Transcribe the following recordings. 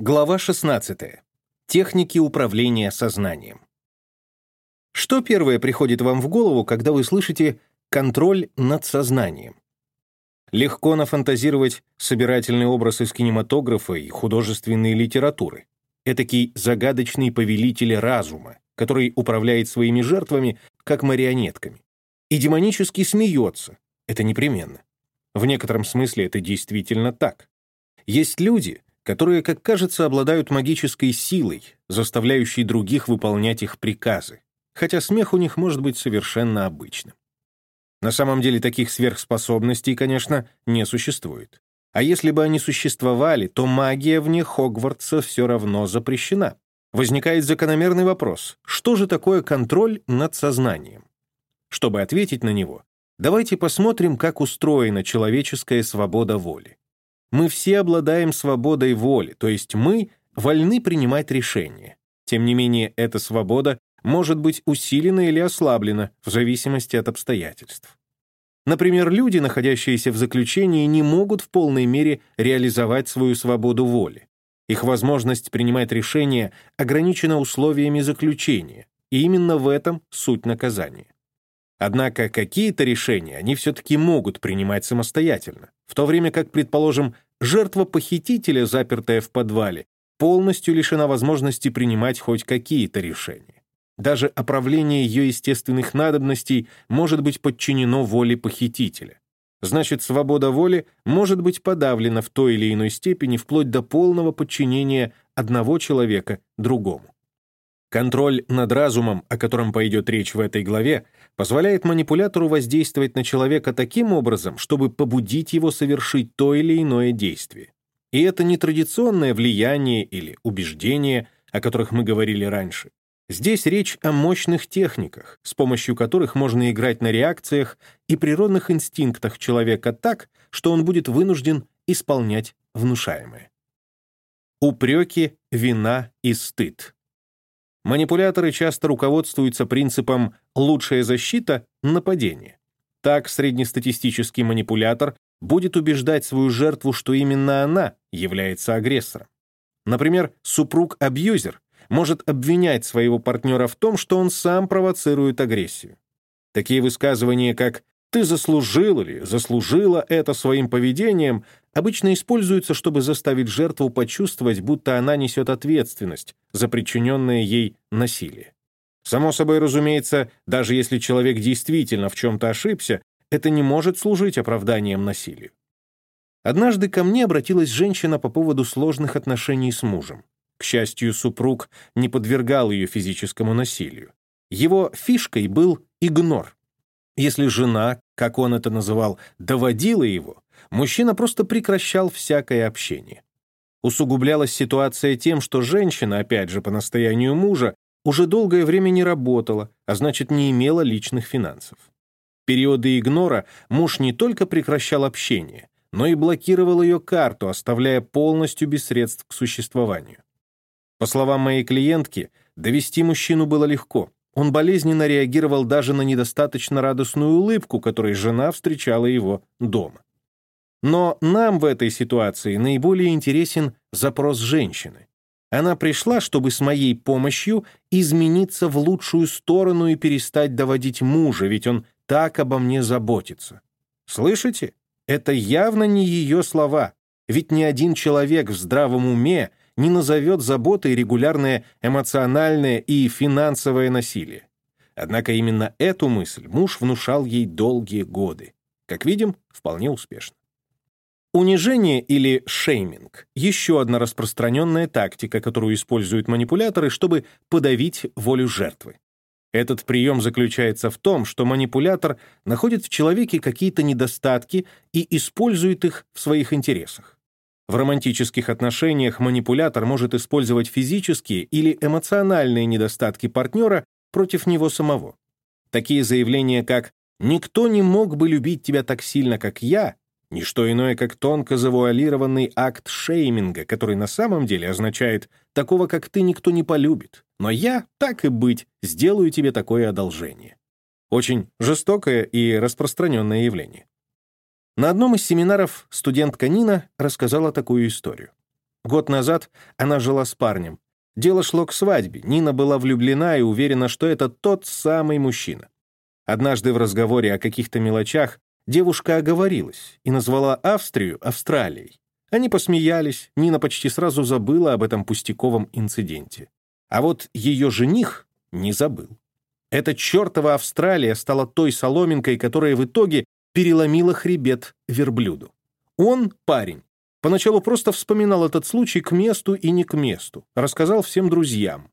Глава 16. Техники управления сознанием. Что первое приходит вам в голову, когда вы слышите «контроль над сознанием»? Легко нафантазировать собирательный образ из кинематографа и художественной литературы. Этакий загадочный повелитель разума, который управляет своими жертвами, как марионетками. И демонически смеется. Это непременно. В некотором смысле это действительно так. Есть люди — которые, как кажется, обладают магической силой, заставляющей других выполнять их приказы, хотя смех у них может быть совершенно обычным. На самом деле таких сверхспособностей, конечно, не существует. А если бы они существовали, то магия вне Хогвартса все равно запрещена. Возникает закономерный вопрос, что же такое контроль над сознанием? Чтобы ответить на него, давайте посмотрим, как устроена человеческая свобода воли. Мы все обладаем свободой воли, то есть мы вольны принимать решения. Тем не менее, эта свобода может быть усилена или ослаблена в зависимости от обстоятельств. Например, люди, находящиеся в заключении, не могут в полной мере реализовать свою свободу воли. Их возможность принимать решения ограничена условиями заключения, и именно в этом суть наказания. Однако какие-то решения они все-таки могут принимать самостоятельно, в то время как, предположим, жертва похитителя, запертая в подвале, полностью лишена возможности принимать хоть какие-то решения. Даже оправление ее естественных надобностей может быть подчинено воле похитителя. Значит, свобода воли может быть подавлена в той или иной степени вплоть до полного подчинения одного человека другому. Контроль над разумом, о котором пойдет речь в этой главе, позволяет манипулятору воздействовать на человека таким образом, чтобы побудить его совершить то или иное действие. И это не традиционное влияние или убеждение, о которых мы говорили раньше. Здесь речь о мощных техниках, с помощью которых можно играть на реакциях и природных инстинктах человека так, что он будет вынужден исполнять внушаемое. Упреки, вина и стыд. Манипуляторы часто руководствуются принципом «лучшая защита — нападение». Так среднестатистический манипулятор будет убеждать свою жертву, что именно она является агрессором. Например, супруг-абьюзер может обвинять своего партнера в том, что он сам провоцирует агрессию. Такие высказывания, как «ты заслужил» или «заслужила это своим поведением» обычно используются, чтобы заставить жертву почувствовать, будто она несет ответственность за причиненное ей насилие. Само собой разумеется, даже если человек действительно в чем-то ошибся, это не может служить оправданием насилию. Однажды ко мне обратилась женщина по поводу сложных отношений с мужем. К счастью, супруг не подвергал ее физическому насилию. Его фишкой был игнор. Если жена, как он это называл, доводила его, мужчина просто прекращал всякое общение. Усугублялась ситуация тем, что женщина, опять же по настоянию мужа, уже долгое время не работала, а значит, не имела личных финансов. В периоды игнора муж не только прекращал общение, но и блокировал ее карту, оставляя полностью без средств к существованию. По словам моей клиентки, довести мужчину было легко. Он болезненно реагировал даже на недостаточно радостную улыбку, которой жена встречала его дома. Но нам в этой ситуации наиболее интересен запрос женщины. Она пришла, чтобы с моей помощью измениться в лучшую сторону и перестать доводить мужа, ведь он так обо мне заботится. Слышите? Это явно не ее слова, ведь ни один человек в здравом уме не назовет заботой регулярное эмоциональное и финансовое насилие. Однако именно эту мысль муж внушал ей долгие годы. Как видим, вполне успешно. Унижение или шейминг — еще одна распространенная тактика, которую используют манипуляторы, чтобы подавить волю жертвы. Этот прием заключается в том, что манипулятор находит в человеке какие-то недостатки и использует их в своих интересах. В романтических отношениях манипулятор может использовать физические или эмоциональные недостатки партнера против него самого. Такие заявления, как «никто не мог бы любить тебя так сильно, как я», не что иное, как тонко завуалированный акт шейминга, который на самом деле означает «такого, как ты, никто не полюбит, но я, так и быть, сделаю тебе такое одолжение». Очень жестокое и распространенное явление. На одном из семинаров студентка Нина рассказала такую историю. Год назад она жила с парнем. Дело шло к свадьбе. Нина была влюблена и уверена, что это тот самый мужчина. Однажды в разговоре о каких-то мелочах девушка оговорилась и назвала Австрию Австралией. Они посмеялись, Нина почти сразу забыла об этом пустяковом инциденте. А вот ее жених не забыл. Эта чертова Австралия стала той соломинкой, которая в итоге переломила хребет верблюду. Он, парень, поначалу просто вспоминал этот случай к месту и не к месту, рассказал всем друзьям.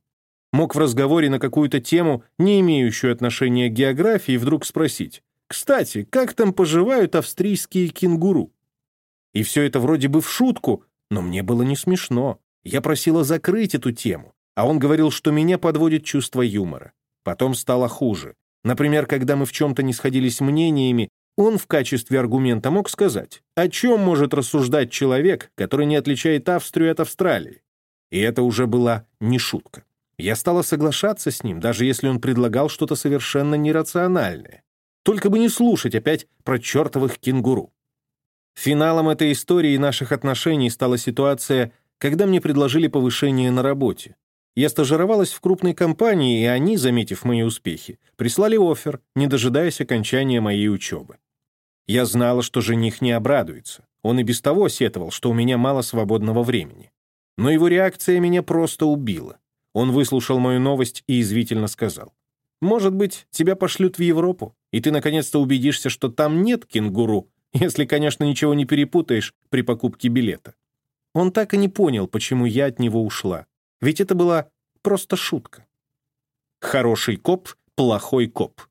Мог в разговоре на какую-то тему, не имеющую отношения к географии, вдруг спросить, «Кстати, как там поживают австрийские кенгуру?» И все это вроде бы в шутку, но мне было не смешно. Я просила закрыть эту тему, а он говорил, что меня подводит чувство юмора. Потом стало хуже. Например, когда мы в чем-то не сходились мнениями, он в качестве аргумента мог сказать, о чем может рассуждать человек, который не отличает Австрию от Австралии. И это уже была не шутка. Я стала соглашаться с ним, даже если он предлагал что-то совершенно нерациональное. Только бы не слушать опять про чертовых кенгуру. Финалом этой истории и наших отношений стала ситуация, когда мне предложили повышение на работе. Я стажировалась в крупной компании, и они, заметив мои успехи, прислали офер, не дожидаясь окончания моей учебы. Я знала, что жених не обрадуется. Он и без того сетовал, что у меня мало свободного времени. Но его реакция меня просто убила. Он выслушал мою новость и извительно сказал. «Может быть, тебя пошлют в Европу, и ты наконец-то убедишься, что там нет кенгуру, если, конечно, ничего не перепутаешь при покупке билета. Он так и не понял, почему я от него ушла. Ведь это была просто шутка. Хороший коп, плохой коп.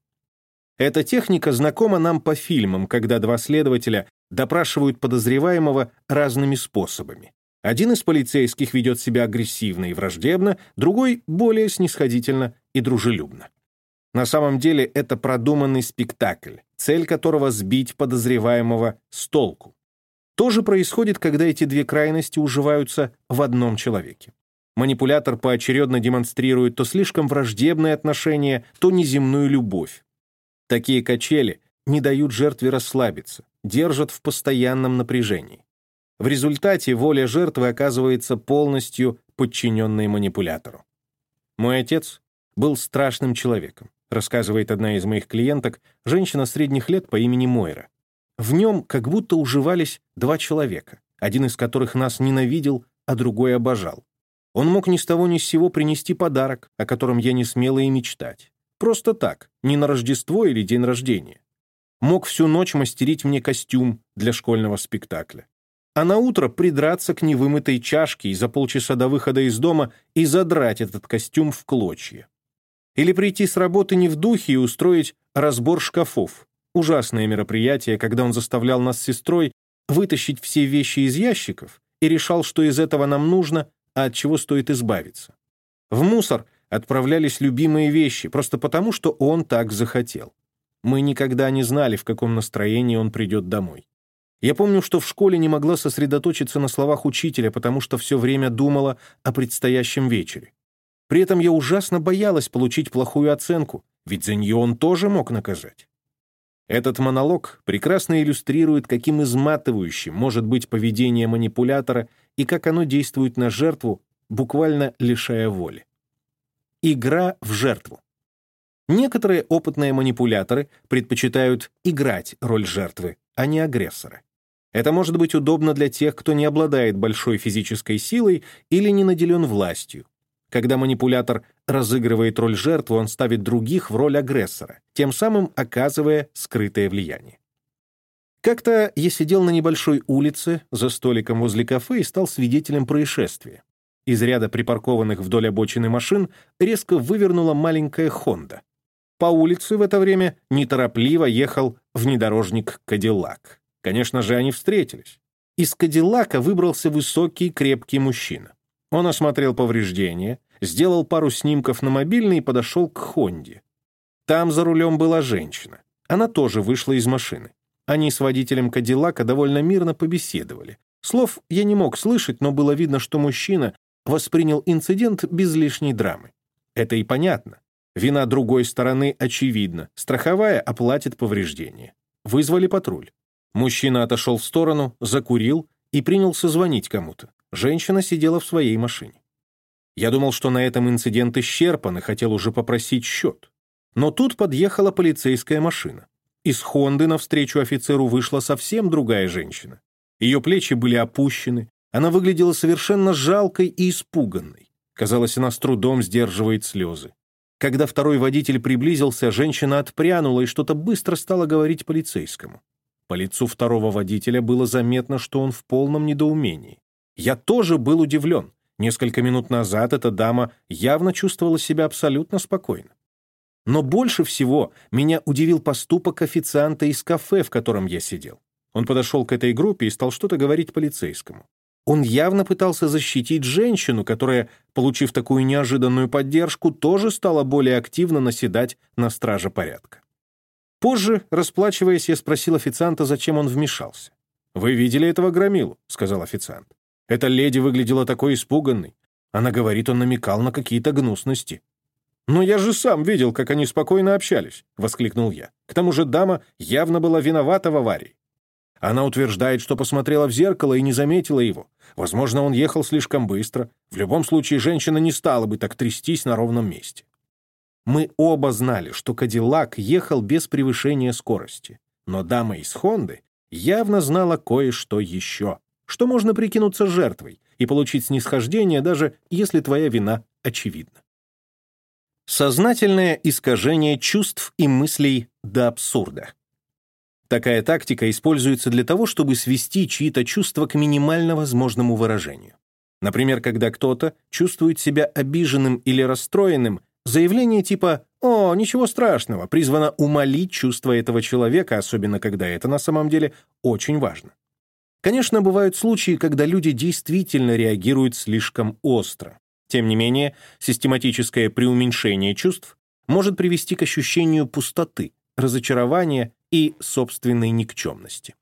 Эта техника знакома нам по фильмам, когда два следователя допрашивают подозреваемого разными способами. Один из полицейских ведет себя агрессивно и враждебно, другой — более снисходительно и дружелюбно. На самом деле это продуманный спектакль, цель которого — сбить подозреваемого с толку. То же происходит, когда эти две крайности уживаются в одном человеке. Манипулятор поочередно демонстрирует то слишком враждебное отношение, то неземную любовь. Такие качели не дают жертве расслабиться, держат в постоянном напряжении. В результате воля жертвы оказывается полностью подчиненной манипулятору. Мой отец был страшным человеком рассказывает одна из моих клиенток, женщина средних лет по имени Мойра. В нем как будто уживались два человека, один из которых нас ненавидел, а другой обожал. Он мог ни с того ни с сего принести подарок, о котором я не смела и мечтать. Просто так, не на Рождество или день рождения. Мог всю ночь мастерить мне костюм для школьного спектакля. А на утро придраться к невымытой чашке и за полчаса до выхода из дома и задрать этот костюм в клочья. Или прийти с работы не в духе и устроить разбор шкафов. Ужасное мероприятие, когда он заставлял нас с сестрой вытащить все вещи из ящиков и решал, что из этого нам нужно, а от чего стоит избавиться. В мусор отправлялись любимые вещи, просто потому, что он так захотел. Мы никогда не знали, в каком настроении он придет домой. Я помню, что в школе не могла сосредоточиться на словах учителя, потому что все время думала о предстоящем вечере. При этом я ужасно боялась получить плохую оценку, ведь за нее он тоже мог наказать. Этот монолог прекрасно иллюстрирует, каким изматывающим может быть поведение манипулятора и как оно действует на жертву, буквально лишая воли. Игра в жертву. Некоторые опытные манипуляторы предпочитают играть роль жертвы, а не агрессора. Это может быть удобно для тех, кто не обладает большой физической силой или не наделен властью, когда манипулятор разыгрывает роль жертвы, он ставит других в роль агрессора, тем самым оказывая скрытое влияние. Как-то я сидел на небольшой улице за столиком возле кафе и стал свидетелем происшествия. Из ряда припаркованных вдоль обочины машин резко вывернула маленькая «Хонда». По улице в это время неторопливо ехал внедорожник «Кадиллак». Конечно же, они встретились. Из «Кадиллака» выбрался высокий крепкий мужчина. Он осмотрел повреждения, сделал пару снимков на мобильный и подошел к Хонде. Там за рулем была женщина. Она тоже вышла из машины. Они с водителем Кадиллака довольно мирно побеседовали. Слов я не мог слышать, но было видно, что мужчина воспринял инцидент без лишней драмы. Это и понятно. Вина другой стороны очевидна. Страховая оплатит повреждения. Вызвали патруль. Мужчина отошел в сторону, закурил и принялся звонить кому-то. женщина сидела в своей машине. Я думал, что на этом инцидент исчерпан и хотел уже попросить счет. Но тут подъехала полицейская машина. Из «Хонды» навстречу офицеру вышла совсем другая женщина. Ее плечи были опущены, она выглядела совершенно жалкой и испуганной. Казалось, она с трудом сдерживает слезы. Когда второй водитель приблизился, женщина отпрянула и что-то быстро стала говорить полицейскому. По лицу второго водителя было заметно, что он в полном недоумении. Я тоже был удивлен. Несколько минут назад эта дама явно чувствовала себя абсолютно спокойно. Но больше всего меня удивил поступок официанта из кафе, в котором я сидел. Он подошел к этой группе и стал что-то говорить полицейскому. Он явно пытался защитить женщину, которая, получив такую неожиданную поддержку, тоже стала более активно наседать на страже порядка. Позже, расплачиваясь, я спросил официанта, зачем он вмешался. «Вы видели этого громилу?» — сказал официант. «Эта леди выглядела такой испуганной. Она говорит, он намекал на какие-то гнусности». «Но я же сам видел, как они спокойно общались», — воскликнул я. «К тому же дама явно была виновата в аварии. Она утверждает, что посмотрела в зеркало и не заметила его. Возможно, он ехал слишком быстро. В любом случае, женщина не стала бы так трястись на ровном месте. Мы оба знали, что Кадиллак ехал без превышения скорости. Но дама из Хонды явно знала кое-что еще, что можно прикинуться жертвой и получить снисхождение, даже если твоя вина очевидна. Сознательное искажение чувств и мыслей до абсурда. Такая тактика используется для того, чтобы свести чьи-то чувства к минимально возможному выражению. Например, когда кто-то чувствует себя обиженным или расстроенным, заявление типа «О, ничего страшного» призвано умолить чувства этого человека, особенно когда это на самом деле очень важно. Конечно, бывают случаи, когда люди действительно реагируют слишком остро. Тем не менее, систематическое преуменьшение чувств может привести к ощущению пустоты, разочарования и собственной никчемности.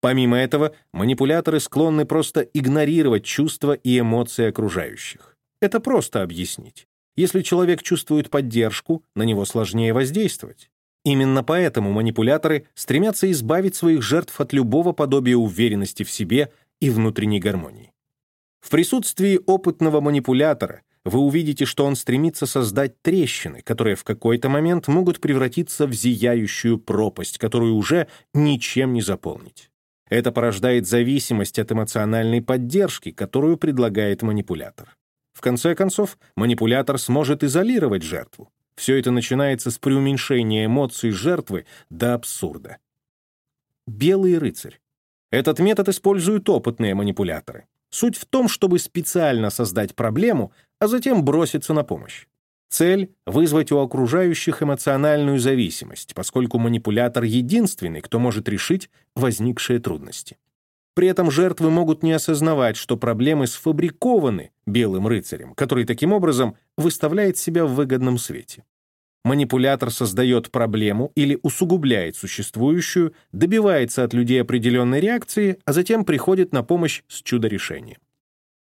Помимо этого, манипуляторы склонны просто игнорировать чувства и эмоции окружающих. Это просто объяснить. Если человек чувствует поддержку, на него сложнее воздействовать. Именно поэтому манипуляторы стремятся избавить своих жертв от любого подобия уверенности в себе и внутренней гармонии. В присутствии опытного манипулятора вы увидите, что он стремится создать трещины, которые в какой-то момент могут превратиться в зияющую пропасть, которую уже ничем не заполнить. Это порождает зависимость от эмоциональной поддержки, которую предлагает манипулятор. В конце концов, манипулятор сможет изолировать жертву. Все это начинается с преуменьшения эмоций жертвы до абсурда. Белый рыцарь. Этот метод используют опытные манипуляторы. Суть в том, чтобы специально создать проблему, а затем броситься на помощь. Цель — вызвать у окружающих эмоциональную зависимость, поскольку манипулятор единственный, кто может решить возникшие трудности. При этом жертвы могут не осознавать, что проблемы сфабрикованы белым рыцарем, который таким образом выставляет себя в выгодном свете. Манипулятор создает проблему или усугубляет существующую, добивается от людей определенной реакции, а затем приходит на помощь с чудо-решением.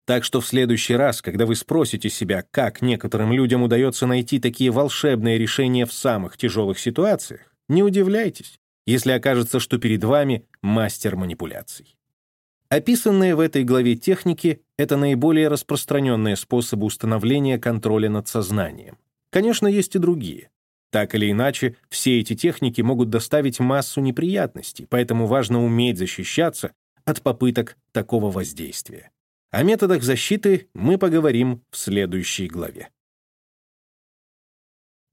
Так что в следующий раз, когда вы спросите себя, как некоторым людям удается найти такие волшебные решения в самых тяжелых ситуациях, не удивляйтесь, если окажется, что перед вами мастер манипуляций. Описанные в этой главе техники — это наиболее распространенные способы установления контроля над сознанием. Конечно, есть и другие. Так или иначе, все эти техники могут доставить массу неприятностей, поэтому важно уметь защищаться от попыток такого воздействия. О методах защиты мы поговорим в следующей главе.